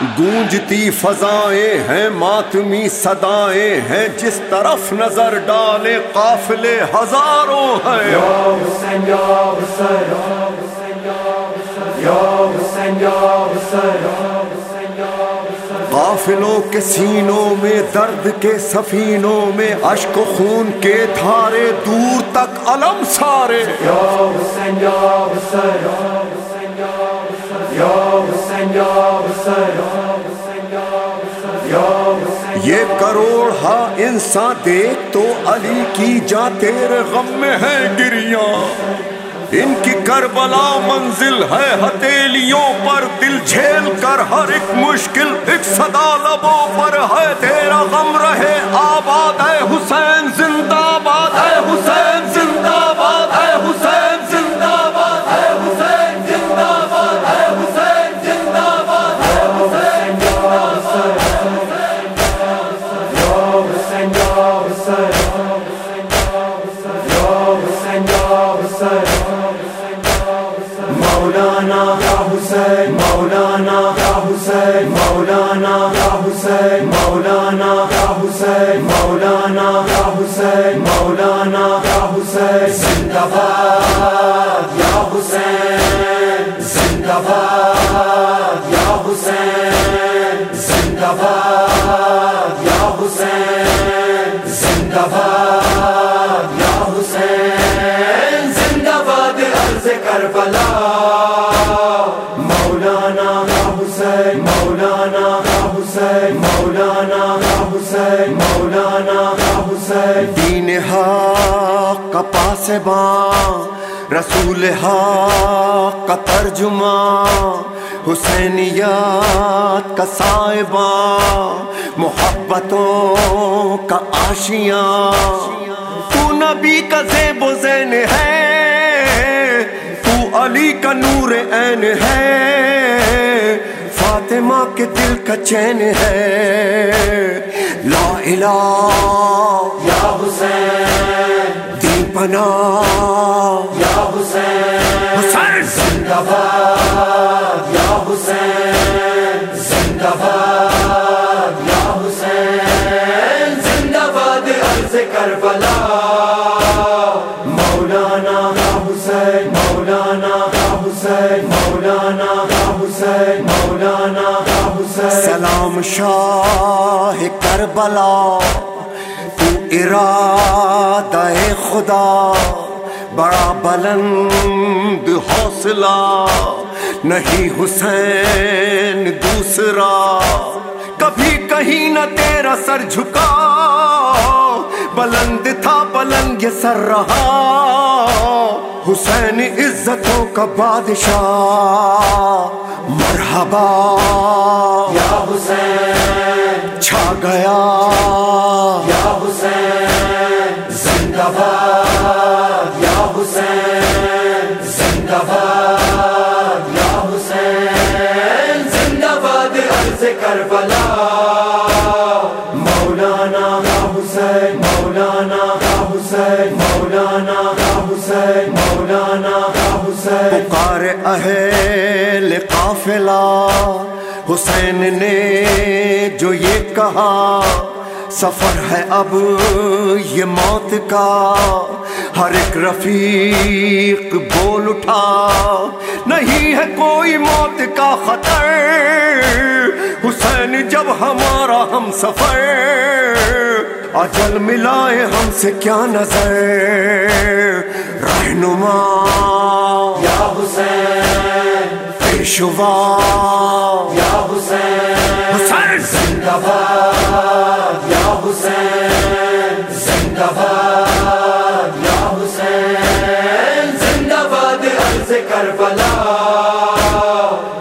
گونجتی فضائیں ہیں ماتمی صدائیں ہیں جس طرف نظر ڈالے قافلے ہزاروں ہیں قافلوں کے سینوں میں درد کے سفینوں میں اشک و خون کے دھارے دور تک علم سارے یہ کروڑ ہا انسان دیکھ تو علی کی جا تیرے غم میں ہے گریاں۔ ان کی کربلا منزل ہے ہتیلیوں پر، دل جھیل کر ہر ایک مشکل، ایک صدا لبوں پر ہے تیرے مولانا یا حسین مولانا یا حسین مولانا یا حسین مولانا یا حسین مولانا یا حسین مولانا یا حسین زندہ باد کربلا. مولانا حسین مولانا حسین مولانا حسین مولانا حسین. دین حق کا پاسباں رسول حق کا ترجمہ. حسینیات کا صاحباں محبتوں کا آشیاں. تو نبی کا زیب و زین ہے کا نور عین ہے۔ فاطمہ کے دل کا چین ہے۔ لا الہ یا حسین۔ دی پنا یا حسین۔ حسین۔ زندہ باد۔ یا حسین۔ زندہ باد۔ یا حسین۔ زندہ باد عرض کربلا۔ شاہ کربلا، تو ارادہ خدا، بڑا بلند حوصلہ، نہیں حسین دوسرا، کبھی کہیں نہ تیرا سر جھکا، بلند تھا بلند یہ سر رہا، حسین عزتوں کا بادشاہ مرحبا یا حسین چھا گیا۔ یا حسین زندہ باد۔ یا حسین زندہ باد۔ یا حسین زندہ باد عرض کربلا۔ مولانا یا حسین مولانا یا حسین مولانا یا حسین مولانا یا حسین۔ پکار اہل قافلہ حسین نے جو یہ کہا، سفر ہے اب یہ موت کا۔ ہر ایک رفیق بول اٹھا، نہیں ہے کوئی موت کا خطر۔ حسین جب ہمارا ہم سفر، اجل ملائے ہم سے کیا نظر۔ رہنما پیشوا یا حسین حسین! زندہ باد یا حسین زندہ باد یا حسین زندہ باد عرض کربلا۔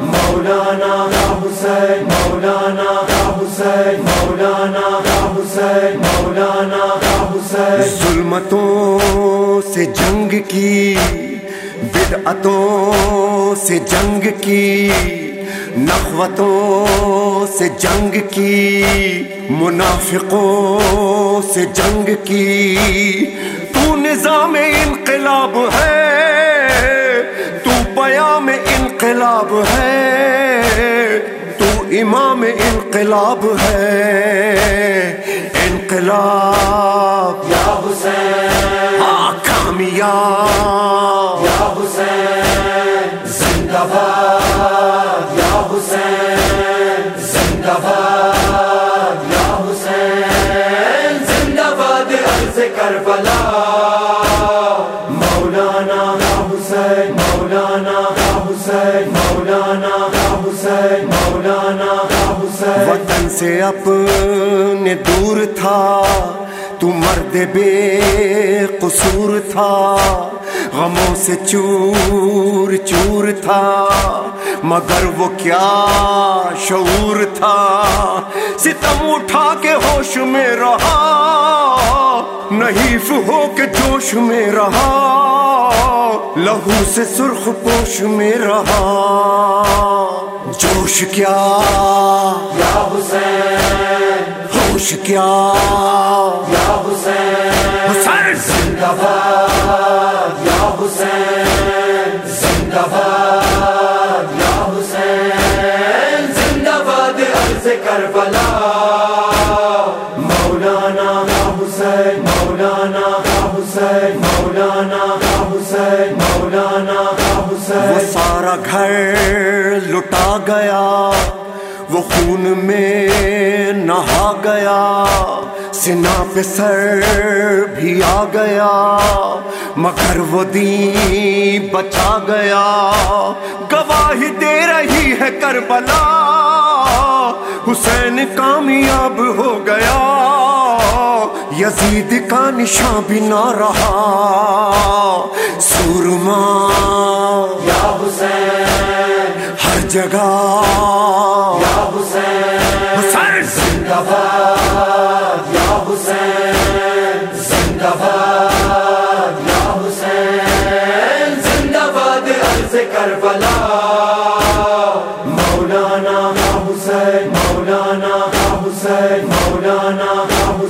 مولانا یا حسین مولانا یا حسین مولانا یا حسین مولانا یا حسین۔ ظلمتوں سے جنگ کی بدعتوں سے جنگ کی نخوتوں سے جنگ کی منافقوں سے جنگ کی۔ تو نظام انقلاب ہے تو پیام انقلاب ہے تو امام انقلاب ہے۔ انقلاب۔ یا حسین۔ ہاں کامیاب۔ یا حسین۔ زندہ باد یا حسین زندہ باد یا حسین زندہ باد عرض کربلا. مولانا یا حسین، مولانا یا حسین، مولانا یا حسین، مولانا یا حسین. وطن سے اپنے دور تھا، تو مرد بے قصور تھا۔ غموں سے چور چور تھا مگر وہ کیا شعور تھا؟ ستم اٹھا کے ہوش میں رہا نحیف ہو کے جوش میں رہا لہو سے سرخ پوش میں رہا۔ جوش کیا؟ یا حسین۔ ہوش کیا؟ یا حسین۔ حسین۔ زندہ باد۔ حسین، زندہ باد، یا حسین، زندہ باد عرض کربلا۔ مولانا یا حسین، مولانا یا حسین، مولانا یا حسین، مولانا یا وہ سارا گھر لٹا گیا، وہ خون میں نہا گیا سنا پہ سر بھی آ گیا۔ مگر وہ دین بچا گیا۔ گواہی دے رہی ہے کربلا۔ حسین کامیاب ہو گیا۔ یزید کا نشان بھی نہ رہا۔ سورما۔ یا حسین۔ ہر جگہ۔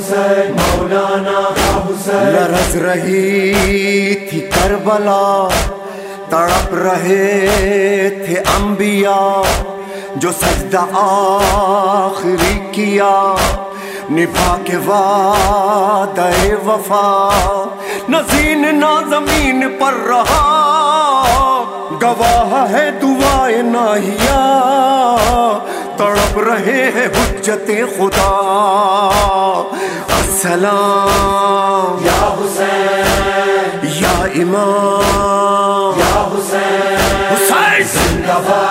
حسین، مولانا حسین۔ لرز رہی تھی کربلا، تڑپ رہے تھے انبیاء، جو سجدہ آخری کیا۔ نبھا کے وعدہ وفا، نہ زین نہ زمین پر رہا۔ گواہ ہے دعائے ناہیا تڑپ رہے ہیں حجت خدا۔ السلام۔ یا حسین۔ یا امام۔ یا حسین۔ حسین۔ زندہ باد۔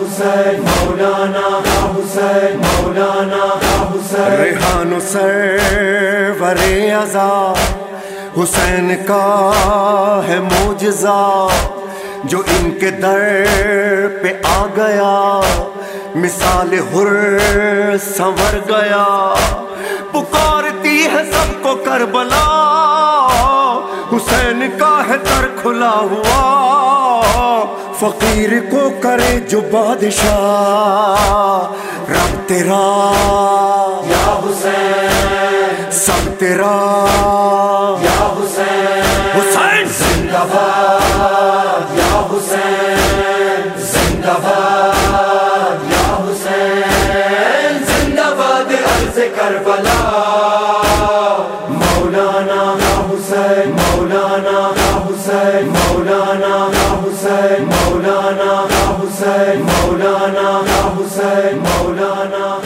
حسین، مولانا یا حسین، مولانا یا حسین. ریحان سرور ازا حسین کا ہے موجزہ جو ان کے در پہ آ گیا. مثال ہر سنور گیا. پکارتی ہے سب کو کربلا. حسین کا ہے در کھلا ہوا. فقیر کو کرے جو بادشاہ۔ رب تیرا۔ یا حسین۔ سب تیرا۔ حسین مولانا حسین مولانا حسین مولانا حسین مولانا حسین مولانا